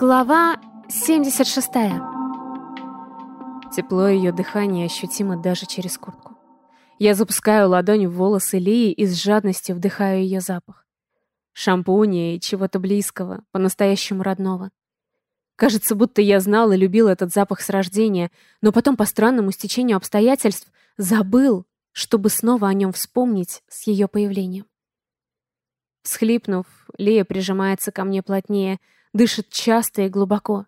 Глава 76. Тепло ее дыхания ощутимо даже через куртку. Я запускаю ладонь в волосы Лии и с жадностью вдыхаю ее запах. Шампуня и чего-то близкого, по-настоящему родного. Кажется, будто я знал и любил этот запах с рождения, но потом по странному стечению обстоятельств забыл, чтобы снова о нем вспомнить с ее появлением. Всхлипнув, Лия прижимается ко мне плотнее, дышит часто и глубоко.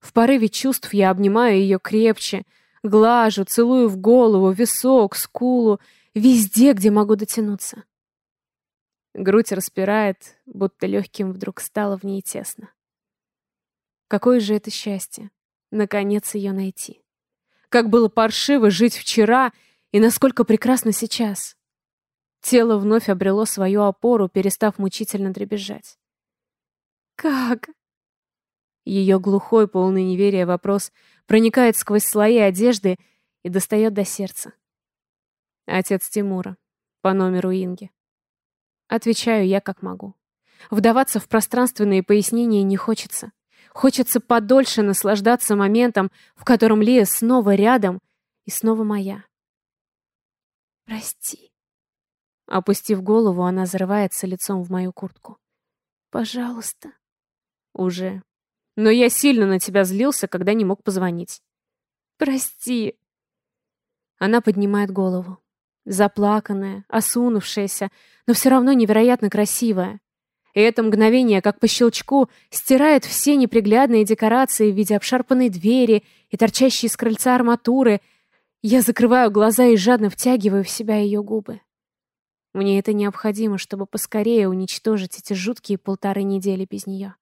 В порыве чувств я обнимаю ее крепче, глажу, целую в голову, висок, скулу, везде, где могу дотянуться. Грудь распирает, будто легким вдруг стало в ней тесно. Какое же это счастье, наконец ее найти. Как было паршиво жить вчера и насколько прекрасно сейчас. Тело вновь обрело свою опору, перестав мучительно дребезжать. «Как?» Ее глухой, полный неверия вопрос проникает сквозь слои одежды и достает до сердца. Отец Тимура. По номеру Инги. Отвечаю я как могу. Вдаваться в пространственные пояснения не хочется. Хочется подольше наслаждаться моментом, в котором Лия снова рядом и снова моя. «Прости». Опустив голову, она зарывается лицом в мою куртку. «Пожалуйста». Уже. Но я сильно на тебя злился, когда не мог позвонить. Прости. Она поднимает голову. Заплаканная, осунувшаяся, но все равно невероятно красивая. И это мгновение, как по щелчку, стирает все неприглядные декорации в виде обшарпанной двери и торчащей из крыльца арматуры. Я закрываю глаза и жадно втягиваю в себя ее губы. Мне это необходимо, чтобы поскорее уничтожить эти жуткие полторы недели без нее.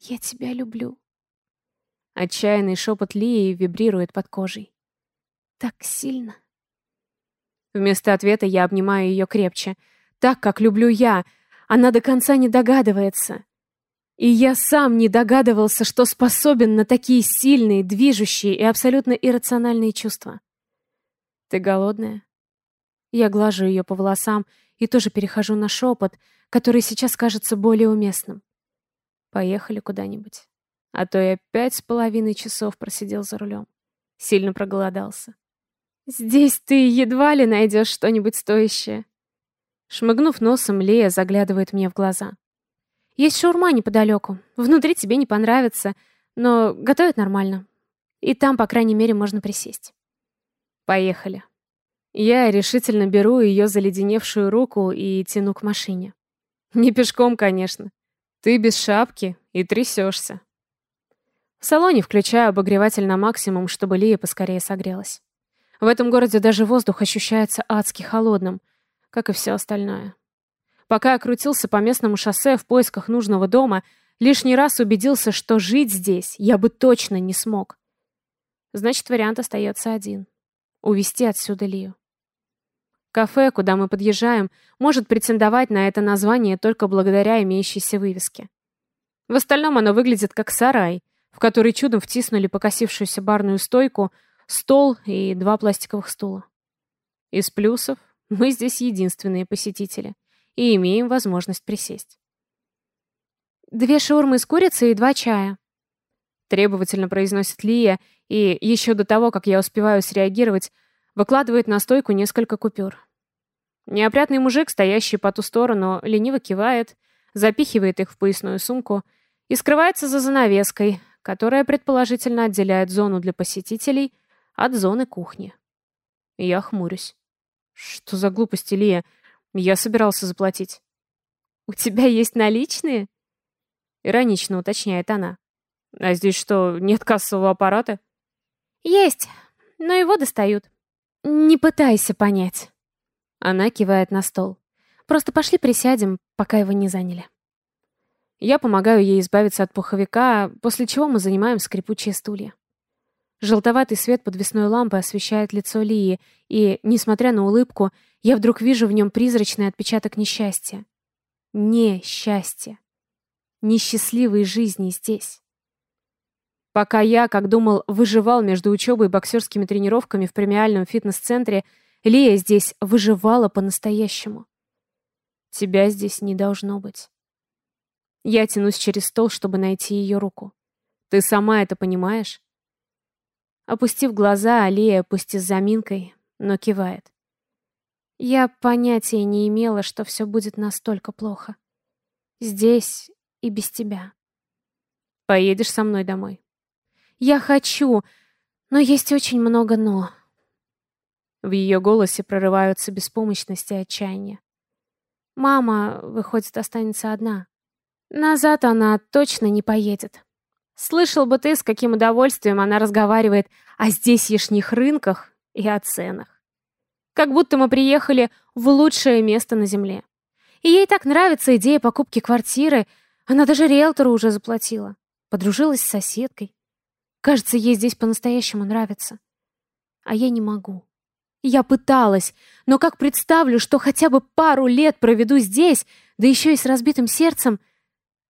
«Я тебя люблю». Отчаянный шепот Лии вибрирует под кожей. «Так сильно». Вместо ответа я обнимаю ее крепче. Так, как люблю я. Она до конца не догадывается. И я сам не догадывался, что способен на такие сильные, движущие и абсолютно иррациональные чувства. «Ты голодная?» Я глажу ее по волосам и тоже перехожу на шепот, который сейчас кажется более уместным. Поехали куда-нибудь. А то я пять с половиной часов просидел за рулем. Сильно проголодался. Здесь ты едва ли найдешь что-нибудь стоящее. Шмыгнув носом, Лея заглядывает мне в глаза. Есть шаурма неподалеку. Внутри тебе не понравится, но готовят нормально. И там, по крайней мере, можно присесть. Поехали. Я решительно беру ее заледеневшую руку и тяну к машине. Не пешком, конечно. Ты без шапки и трясешься. В салоне включаю обогреватель на максимум, чтобы Лия поскорее согрелась. В этом городе даже воздух ощущается адски холодным, как и все остальное. Пока я крутился по местному шоссе в поисках нужного дома, лишний раз убедился, что жить здесь я бы точно не смог. Значит, вариант остается один — увезти отсюда Лию. Кафе, куда мы подъезжаем, может претендовать на это название только благодаря имеющейся вывеске. В остальном оно выглядит как сарай, в который чудом втиснули покосившуюся барную стойку, стол и два пластиковых стула. Из плюсов мы здесь единственные посетители и имеем возможность присесть. «Две шаурмы с курицей и два чая», требовательно произносит Лия, и еще до того, как я успеваю среагировать, Выкладывает на стойку несколько купюр. Неопрятный мужик, стоящий по ту сторону, лениво кивает, запихивает их в поясную сумку и скрывается за занавеской, которая предположительно отделяет зону для посетителей от зоны кухни. Я хмурюсь. Что за глупость, Илья? Я собирался заплатить. «У тебя есть наличные?» Иронично уточняет она. «А здесь что, нет кассового аппарата?» «Есть, но его достают». «Не пытайся понять». Она кивает на стол. «Просто пошли присядем, пока его не заняли». Я помогаю ей избавиться от пуховика, после чего мы занимаем скрипучие стулья. Желтоватый свет подвесной лампы освещает лицо Лии, и, несмотря на улыбку, я вдруг вижу в нем призрачный отпечаток несчастья. Не счастье. Несчастливой жизни здесь. Пока я, как думал, выживал между учебой и боксерскими тренировками в премиальном фитнес-центре, Лия здесь выживала по-настоящему. Тебя здесь не должно быть. Я тянусь через стол, чтобы найти ее руку. Ты сама это понимаешь? Опустив глаза, Алия, пусть и с заминкой, но кивает. Я понятия не имела, что все будет настолько плохо. Здесь и без тебя. Поедешь со мной домой? Я хочу, но есть очень много «но». В ее голосе прорываются беспомощность и отчаяние. Мама, выходит, останется одна. Назад она точно не поедет. Слышал бы ты, с каким удовольствием она разговаривает о здесьешних рынках и о ценах. Как будто мы приехали в лучшее место на земле. И ей так нравится идея покупки квартиры, она даже риэлтору уже заплатила. Подружилась с соседкой. Кажется, ей здесь по-настоящему нравится. А я не могу. Я пыталась, но как представлю, что хотя бы пару лет проведу здесь, да еще и с разбитым сердцем,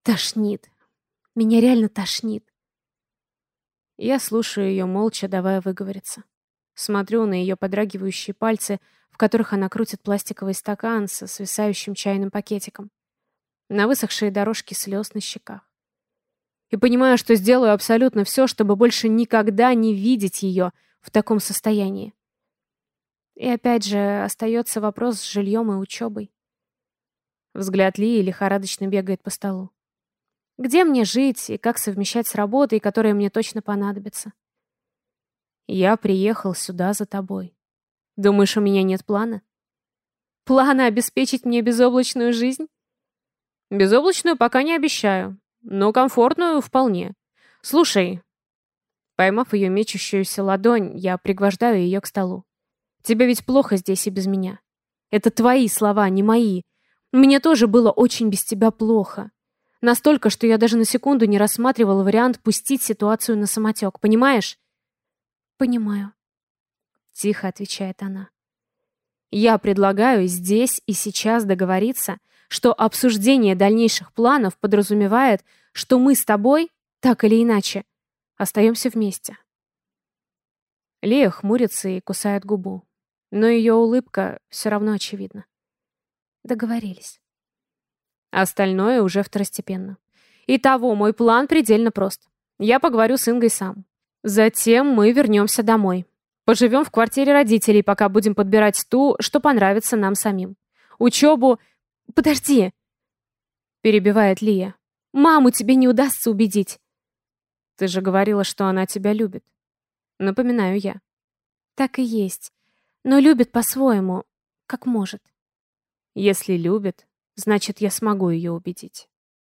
тошнит. Меня реально тошнит. Я слушаю ее молча, давая выговориться. Смотрю на ее подрагивающие пальцы, в которых она крутит пластиковый стакан со свисающим чайным пакетиком. На высохшие дорожки слез на щеках. И понимаю, что сделаю абсолютно все, чтобы больше никогда не видеть ее в таком состоянии. И опять же остается вопрос с жильем и учебой. Взгляд Лии лихорадочно бегает по столу. Где мне жить и как совмещать с работой, которая мне точно понадобится? Я приехал сюда за тобой. Думаешь, у меня нет плана? Плана обеспечить мне безоблачную жизнь? Безоблачную пока не обещаю, но комфортную вполне. Слушай, поймав ее мечущуюся ладонь, я пригвождаю ее к столу. Тебе ведь плохо здесь и без меня. Это твои слова, не мои. Мне тоже было очень без тебя плохо. Настолько, что я даже на секунду не рассматривала вариант пустить ситуацию на самотек. Понимаешь? Понимаю. Тихо отвечает она. Я предлагаю здесь и сейчас договориться, что обсуждение дальнейших планов подразумевает, что мы с тобой, так или иначе, остаемся вместе. Лея хмурится и кусает губу но ее улыбка все равно очевидна. Договорились. Остальное уже второстепенно. Итого, мой план предельно прост. Я поговорю с Ингой сам. Затем мы вернемся домой. Поживем в квартире родителей, пока будем подбирать ту, что понравится нам самим. Учебу... Подожди! Перебивает Лия. Маму тебе не удастся убедить. Ты же говорила, что она тебя любит. Напоминаю я. Так и есть но любит по-своему, как может. Если любит, значит, я смогу ее убедить.